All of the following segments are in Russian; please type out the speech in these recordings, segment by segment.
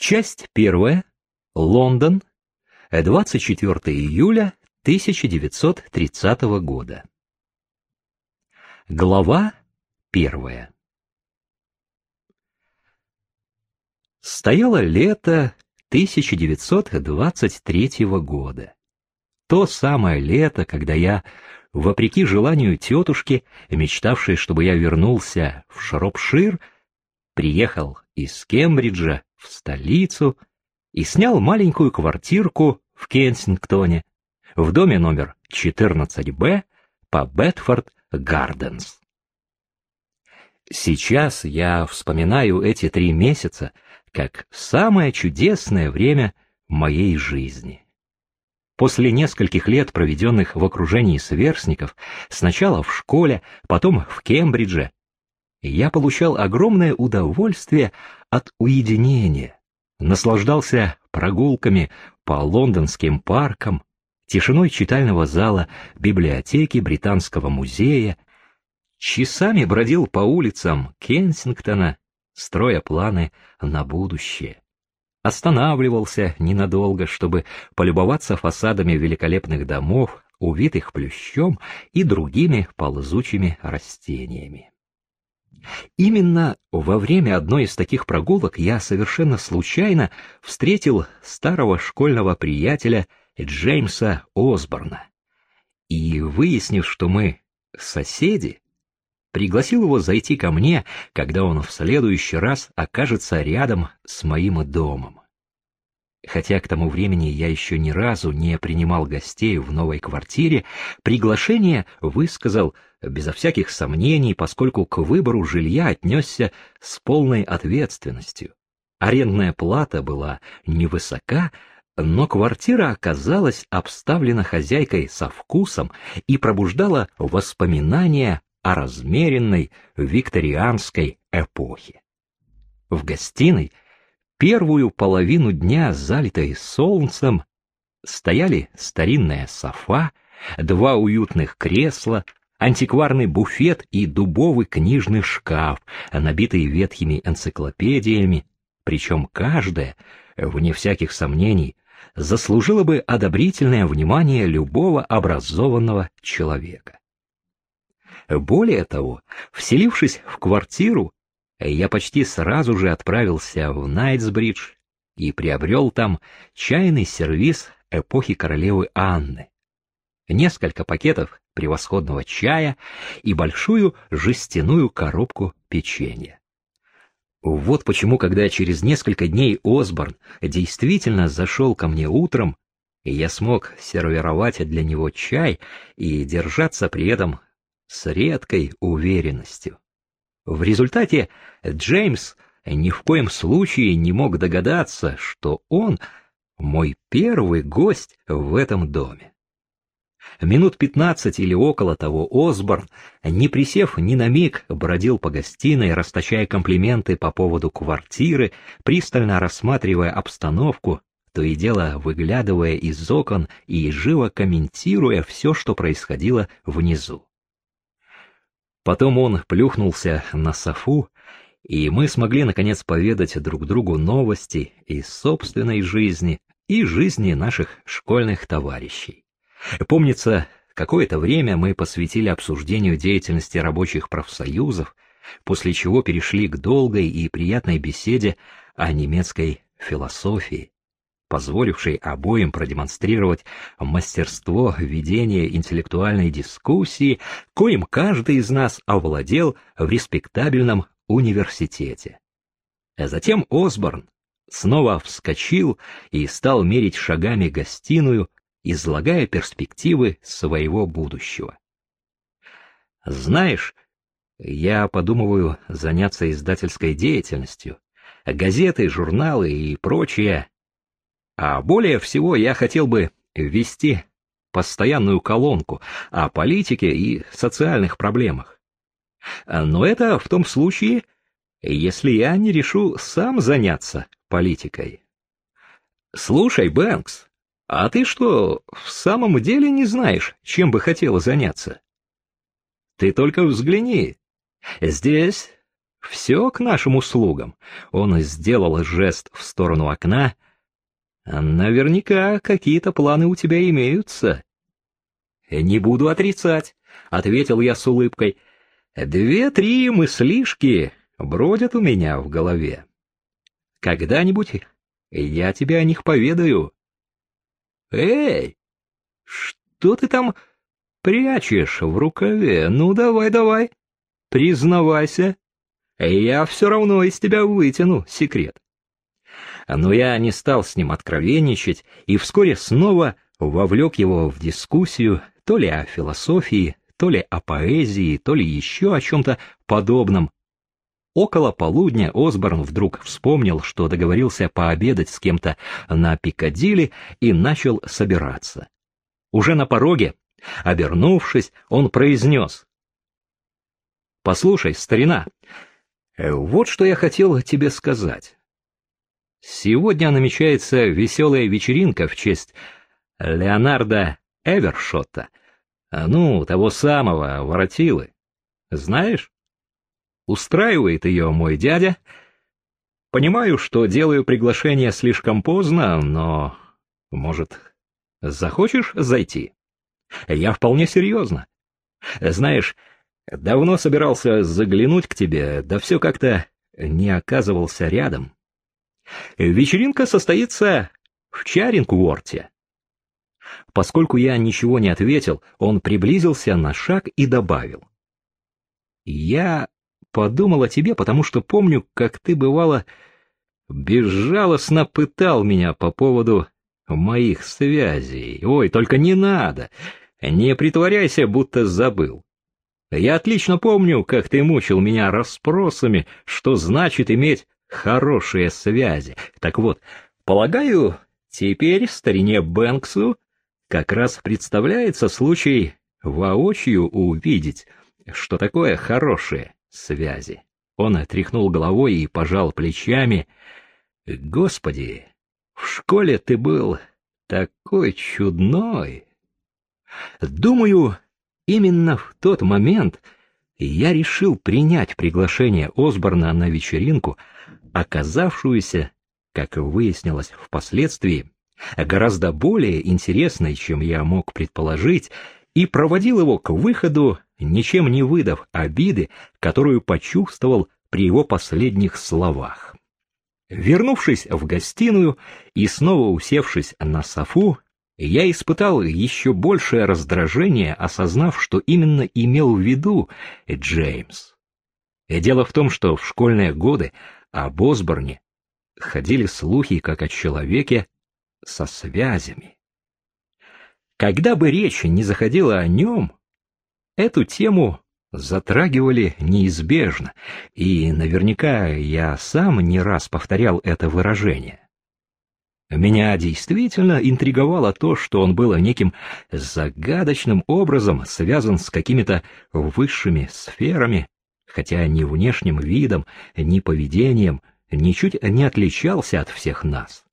Часть первая. Лондон. 24 июля 1930 года. Глава первая. Стояло лето 1923 года. То самое лето, когда я, вопреки желанию тетушки, мечтавшей, чтобы я вернулся в Шропшир, приехал из Кембриджа в столицу и снял маленькую квартирку в Кенсингтоне в доме номер 14Б по Бетфорд Гарденс. Сейчас я вспоминаю эти три месяца как самое чудесное время моей жизни. После нескольких лет, проведенных в окружении сверстников, сначала в школе, потом в Кембридже, я получал огромное удовольствие от уединения, наслаждался прогулками по лондонским паркам, тишиной читального зала библиотеки Британского музея, часами бродил по улицам Кенсингтона, строя планы на будущее. Останавливался ненадолго, чтобы полюбоваться фасадами великолепных домов, увитых плющом и другими ползучими растениями. Именно во время одной из таких прогулок я совершенно случайно встретил старого школьного приятеля Джеймса Осборна. И, выяснив, что мы соседи, пригласил его зайти ко мне, когда он в следующий раз окажется рядом с моим домом. Хотя к тому времени я еще ни разу не принимал гостей в новой квартире, приглашение высказал безо всяких сомнений, поскольку к выбору жилья отнесся с полной ответственностью. Арендная плата была невысока, но квартира оказалась обставлена хозяйкой со вкусом и пробуждала воспоминания о размеренной викторианской эпохе. В гостиной первую половину дня, залитой солнцем, стояли старинная софа, два уютных кресла, антикварный буфет и дубовый книжный шкаф, набитый ветхими энциклопедиями, причем каждая, вне всяких сомнений, заслужила бы одобрительное внимание любого образованного человека. Более того, вселившись в квартиру, я почти сразу же отправился в Найтсбридж и приобрел там чайный сервиз эпохи королевы Анны, несколько пакетов превосходного чая и большую жестяную коробку печенья. Вот почему, когда через несколько дней Осборн действительно зашел ко мне утром, и я смог сервировать для него чай и держаться при этом с редкой уверенностью. В результате Джеймс ни в коем случае не мог догадаться, что он мой первый гость в этом доме. Минут пятнадцать или около того Осборн, не присев ни на миг, бродил по гостиной, расточая комплименты по поводу квартиры, пристально рассматривая обстановку, то и дело выглядывая из окон и живо комментируя все, что происходило внизу. Потом он плюхнулся на софу, и мы смогли наконец поведать друг другу новости из собственной жизни и жизни наших школьных товарищей. Помнится, какое-то время мы посвятили обсуждению деятельности рабочих профсоюзов, после чего перешли к долгой и приятной беседе о немецкой философии позволивший обоим продемонстрировать мастерство ведения интеллектуальной дискуссии, коим каждый из нас овладел в респектабельном университете. А затем Осборн снова вскочил и стал мерить шагами гостиную, излагая перспективы своего будущего. Знаешь, я подумываю заняться издательской деятельностью. Газеты, журналы и прочее а более всего я хотел бы ввести постоянную колонку о политике и социальных проблемах. Но это в том случае, если я не решу сам заняться политикой. Слушай, Бэнкс, а ты что, в самом деле не знаешь, чем бы хотела заняться? Ты только взгляни. Здесь Все к нашим услугам. Он сделал жест в сторону окна. Наверняка какие-то планы у тебя имеются. Не буду отрицать, ответил я с улыбкой. Две-три мыслишки бродят у меня в голове. Когда-нибудь я тебе о них поведаю. Эй, что ты там прячешь в рукаве? Ну, давай, давай, признавайся. Я все равно из тебя вытяну секрет. Но я не стал с ним откровенничать и вскоре снова вовлек его в дискуссию то ли о философии, то ли о поэзии, то ли еще о чем-то подобном, Около полудня Осборн вдруг вспомнил, что договорился пообедать с кем-то на Пикадилли и начал собираться. Уже на пороге, обернувшись, он произнес. «Послушай, старина, вот что я хотел тебе сказать. Сегодня намечается веселая вечеринка в честь Леонарда Эвершотта, ну, того самого, воротилы. Знаешь?» Устраивает ее мой дядя. Понимаю, что делаю приглашение слишком поздно, но, может, захочешь зайти? Я вполне серьезно. Знаешь, давно собирался заглянуть к тебе, да все как-то не оказывался рядом. Вечеринка состоится в Чарингворте. Поскольку я ничего не ответил, он приблизился на шаг и добавил. Я подумал о тебе, потому что помню, как ты, бывало, безжалостно пытал меня по поводу моих связей. Ой, только не надо, не притворяйся, будто забыл. Я отлично помню, как ты мучил меня расспросами, что значит иметь хорошие связи. Так вот, полагаю, теперь старине Бэнксу как раз представляется случай воочию увидеть, что такое хорошие связи. Он отряхнул головой и пожал плечами. Господи, в школе ты был такой чудной. Думаю, именно в тот момент я решил принять приглашение Осборна на вечеринку, оказавшуюся, как выяснилось впоследствии, гораздо более интересной, чем я мог предположить, и проводил его к выходу ничем не выдав обиды, которую почувствовал при его последних словах. Вернувшись в гостиную и снова усевшись на софу, я испытал еще большее раздражение, осознав, что именно имел в виду Джеймс. Дело в том, что в школьные годы об Осборне ходили слухи как о человеке со связями. Когда бы речь не заходила о нем, Эту тему затрагивали неизбежно, и наверняка я сам не раз повторял это выражение. Меня действительно интриговало то, что он был неким загадочным образом связан с какими-то высшими сферами, хотя ни внешним видом, ни поведением ничуть не отличался от всех нас.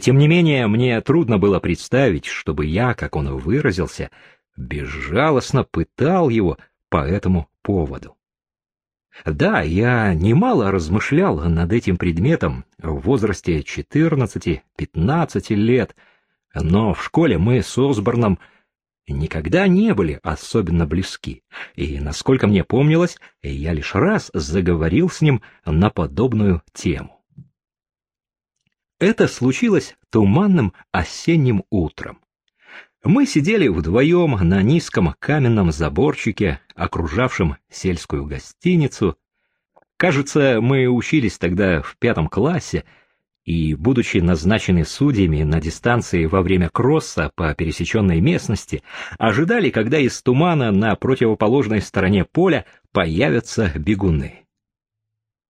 Тем не менее, мне трудно было представить, чтобы я, как он выразился, безжалостно пытал его по этому поводу. Да, я немало размышлял над этим предметом в возрасте 14-15 лет, но в школе мы с Осборном никогда не были особенно близки, и, насколько мне помнилось, я лишь раз заговорил с ним на подобную тему. Это случилось туманным осенним утром. Мы сидели вдвоем на низком каменном заборчике, окружавшем сельскую гостиницу. Кажется, мы учились тогда в пятом классе, и, будучи назначены судьями на дистанции во время кросса по пересеченной местности, ожидали, когда из тумана на противоположной стороне поля появятся бегуны.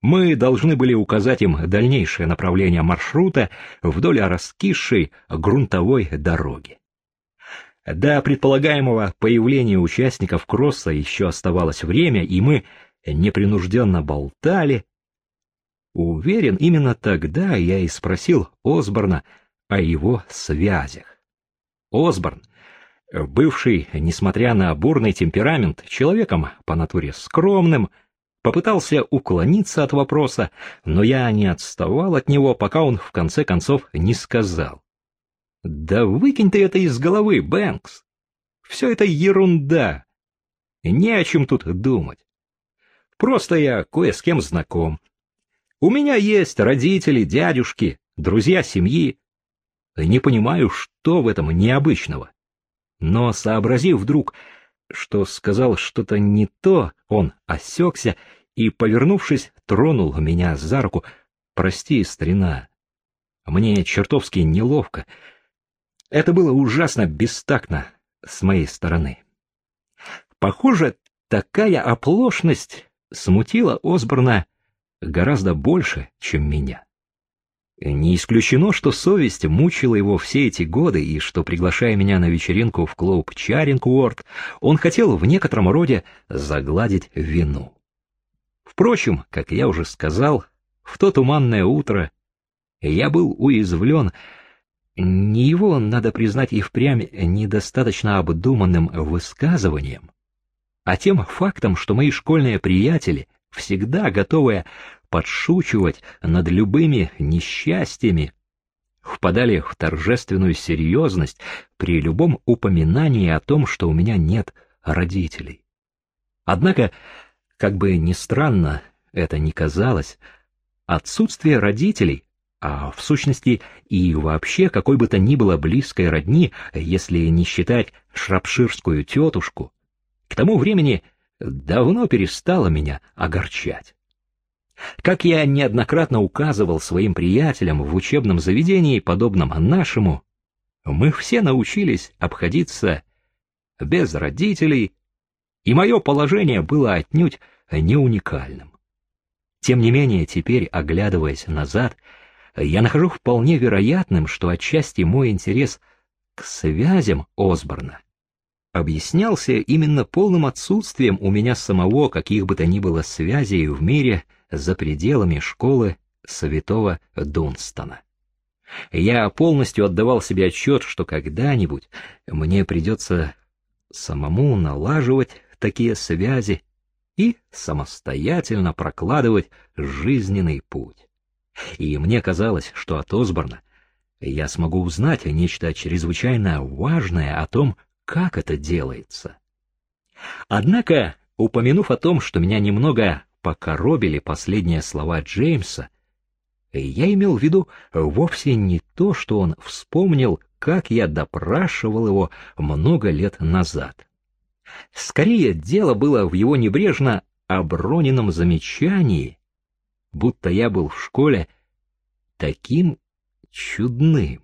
Мы должны были указать им дальнейшее направление маршрута вдоль раскисшей грунтовой дороги. До предполагаемого появления участников кросса еще оставалось время, и мы непринужденно болтали. Уверен, именно тогда я и спросил Осборна о его связях. Осборн, бывший, несмотря на бурный темперамент, человеком по натуре скромным, попытался уклониться от вопроса, но я не отставал от него, пока он в конце концов не сказал. «Да выкинь ты это из головы, Бэнкс! Все это ерунда! Не о чем тут думать. Просто я кое с кем знаком. У меня есть родители, дядюшки, друзья семьи. Не понимаю, что в этом необычного. Но, сообразив вдруг, что сказал что-то не то, он осекся и, повернувшись, тронул меня за руку. «Прости, старина, мне чертовски неловко. Это было ужасно бестактно с моей стороны». Похоже, такая оплошность смутила Осборна гораздо больше, чем меня. Не исключено, что совесть мучила его все эти годы, и что, приглашая меня на вечеринку в клуб Чарингуорд, он хотел в некотором роде загладить вину. Впрочем, как я уже сказал, в то туманное утро я был уязвлен, не его, надо признать, и впрямь недостаточно обдуманным высказыванием, а тем фактом, что мои школьные приятели, всегда готовые подшучивать над любыми несчастьями, впадали в торжественную серьезность при любом упоминании о том, что у меня нет родителей. Однако, как бы ни странно это ни казалось, отсутствие родителей, а в сущности и вообще какой бы то ни было близкой родни, если не считать шрапширскую тетушку, к тому времени давно перестало меня огорчать. Как я неоднократно указывал своим приятелям в учебном заведении, подобном нашему, мы все научились обходиться без родителей, и мое положение было отнюдь не уникальным. Тем не менее, теперь, оглядываясь назад, я нахожу вполне вероятным, что отчасти мой интерес к связям Осборна объяснялся именно полным отсутствием у меня самого каких бы то ни было связей в мире за пределами школы святого Дунстона. Я полностью отдавал себе отчет, что когда-нибудь мне придется самому налаживать такие связи и самостоятельно прокладывать жизненный путь. И мне казалось, что от Осборна я смогу узнать нечто чрезвычайно важное о том, как это делается. Однако, упомянув о том, что меня немного покоробили последние слова Джеймса, я имел в виду вовсе не то, что он вспомнил, как я допрашивал его много лет назад. Скорее, дело было в его небрежно оброненном замечании, будто я был в школе таким чудным.